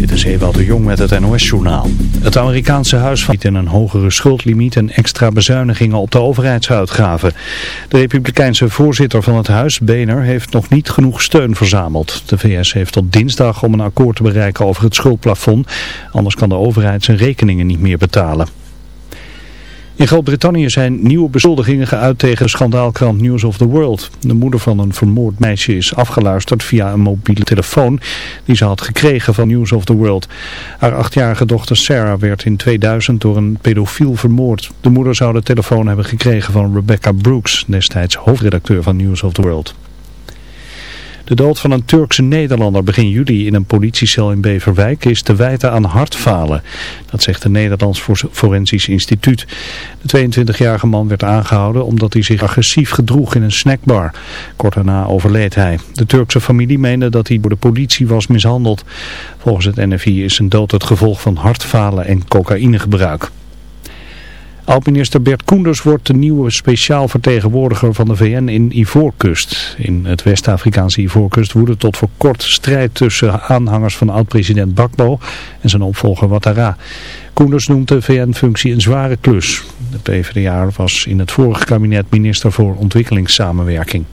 Dit is Ewald de Jong met het NOS-journaal. Het Amerikaanse huis van in een hogere schuldlimiet en extra bezuinigingen op de overheidsuitgaven. De republikeinse voorzitter van het huis, Boehner, heeft nog niet genoeg steun verzameld. De VS heeft tot dinsdag om een akkoord te bereiken over het schuldplafond. Anders kan de overheid zijn rekeningen niet meer betalen. In Groot-Brittannië zijn nieuwe beschuldigingen geuit tegen schandaalkrant News of the World. De moeder van een vermoord meisje is afgeluisterd via een mobiele telefoon die ze had gekregen van News of the World. Haar achtjarige dochter Sarah werd in 2000 door een pedofiel vermoord. De moeder zou de telefoon hebben gekregen van Rebecca Brooks, destijds hoofdredacteur van News of the World. De dood van een Turkse Nederlander begin juli in een politiecel in Beverwijk is te wijten aan hartfalen. Dat zegt het Nederlands Forensisch Instituut. De 22-jarige man werd aangehouden omdat hij zich agressief gedroeg in een snackbar. Kort daarna overleed hij. De Turkse familie meende dat hij door de politie was mishandeld. Volgens het NFI is zijn dood het gevolg van hartfalen en cocaïnegebruik. Oud-minister Bert Koenders wordt de nieuwe speciaal vertegenwoordiger van de VN in Ivoorkust. In het West-Afrikaanse Ivoorkust woedde tot voor kort strijd tussen aanhangers van oud-president Bakbo en zijn opvolger Ouattara. Koenders noemt de VN-functie een zware klus. De PvdA was in het vorige kabinet minister voor ontwikkelingssamenwerking.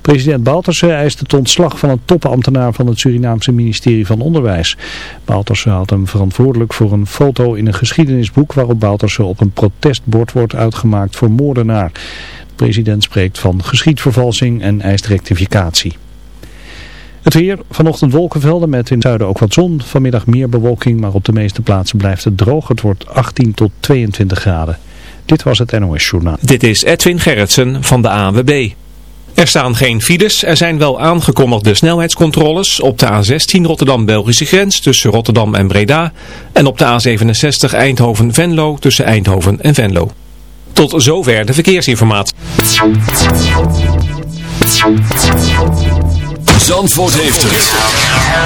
President Balterse eist het ontslag van een topambtenaar van het Surinaamse ministerie van Onderwijs. Balterse had hem verantwoordelijk voor een foto in een geschiedenisboek waarop Balterse op een protestbord wordt uitgemaakt voor moordenaar. De president spreekt van geschiedvervalsing en eist rectificatie. Het weer, vanochtend wolkenvelden met in het zuiden ook wat zon. Vanmiddag meer bewolking, maar op de meeste plaatsen blijft het droog. Het wordt 18 tot 22 graden. Dit was het NOS Journaal. Dit is Edwin Gerritsen van de ANWB. Er staan geen files. Er zijn wel aangekondigde snelheidscontroles op de A16 Rotterdam-Belgische grens tussen Rotterdam en Breda. En op de A67 Eindhoven-Venlo tussen Eindhoven en Venlo. Tot zover de verkeersinformatie. Zandvoort heeft het.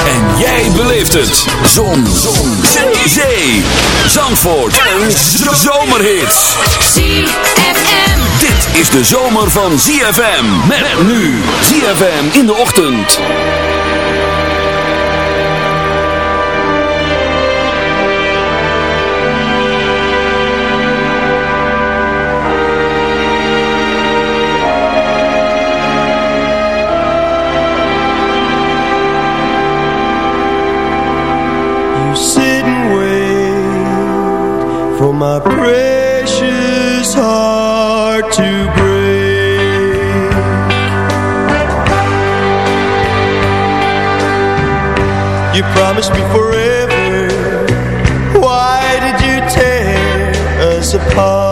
En jij beleeft het. Zon. Zon. Zee. Zandvoort. Een zomerhit. ZFM. Dit is de zomer van ZFM. Met nu. ZFM in de ochtend. You sit and wait for my precious heart to break. You promised me forever. Why did you tear us apart?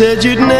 said you'd never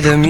de mi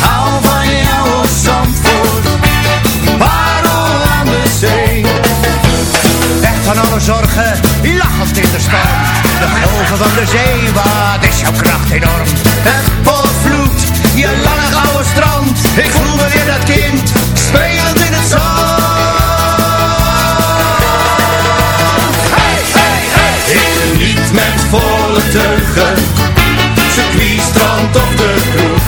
hou van jou, oh Zandvoort, parel aan de zee. Weg van alle zorgen, lachend in de storm. De golven van de zee, wat is jouw kracht enorm. Het volvloed, je lange gouden strand. Ik voel me weer dat kind, spelend in het zand. Hey, hey, hey. Ik geniet met volle circuit, strand of de kroeg.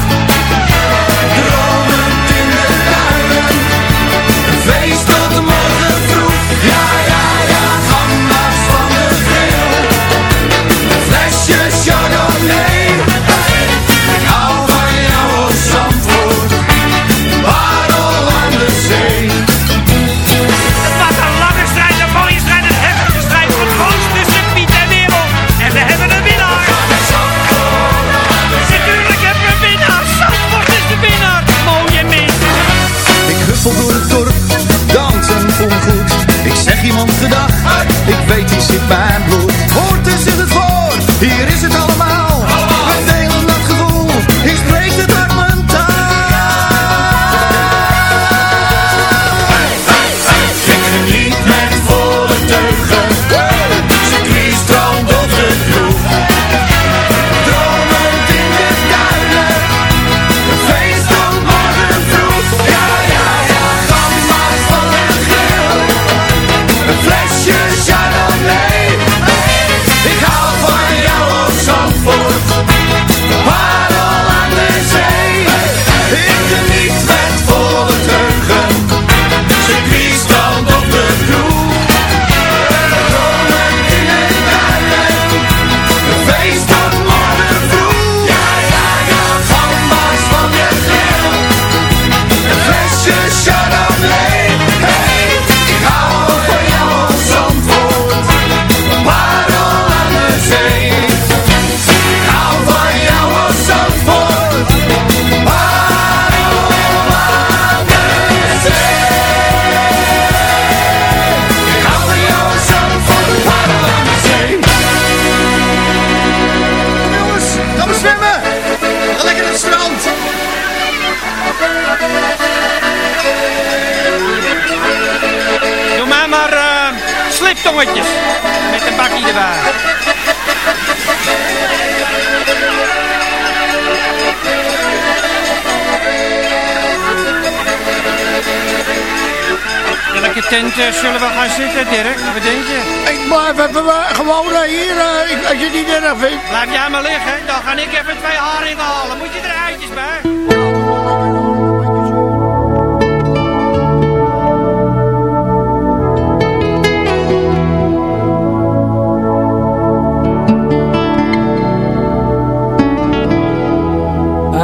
Eh, zullen we gaan zitten, Dirk? Wat denk je? Ik blijf even eh, gewoon eh, hier, ik- als je het niet erg vindt. Blijf jij maar liggen, dan ga ik even twee haringen halen. Moet je er eitjes bij?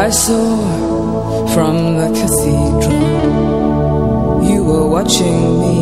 I saw from the cathedral you were watching me.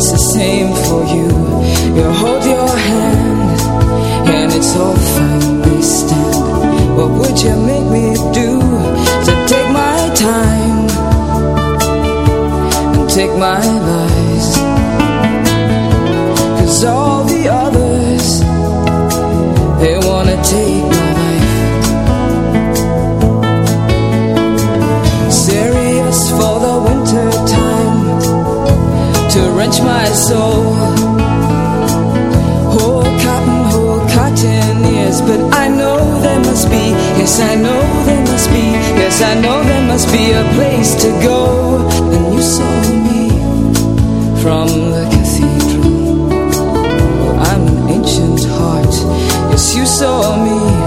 it's the same for you. You hold your hand, and it's all fine, we stand. What would you make me do to take my time and take my lies? my soul. Whole cotton, whole cotton ears, But I know there must be Yes, I know there must be Yes, I know there must be a place to go. And you saw me from the cathedral. I'm an ancient heart. Yes, you saw me.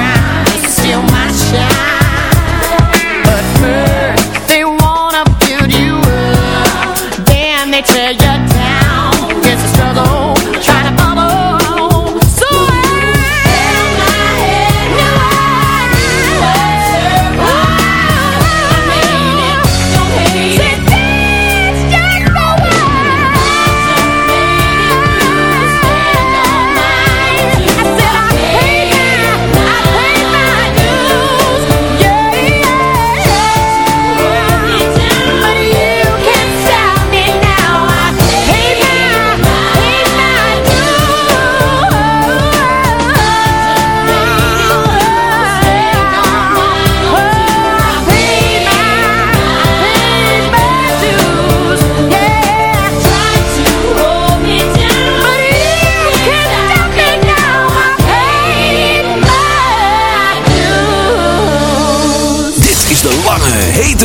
around, steal my shine.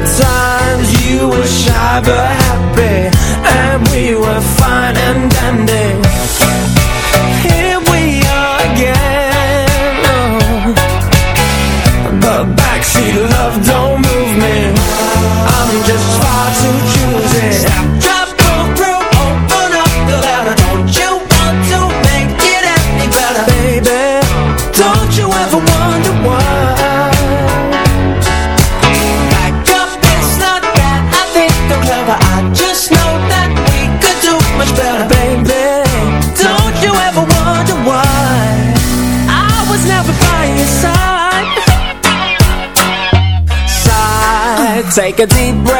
good times You were shy but happy And we were fine and dandy. Take a deep breath.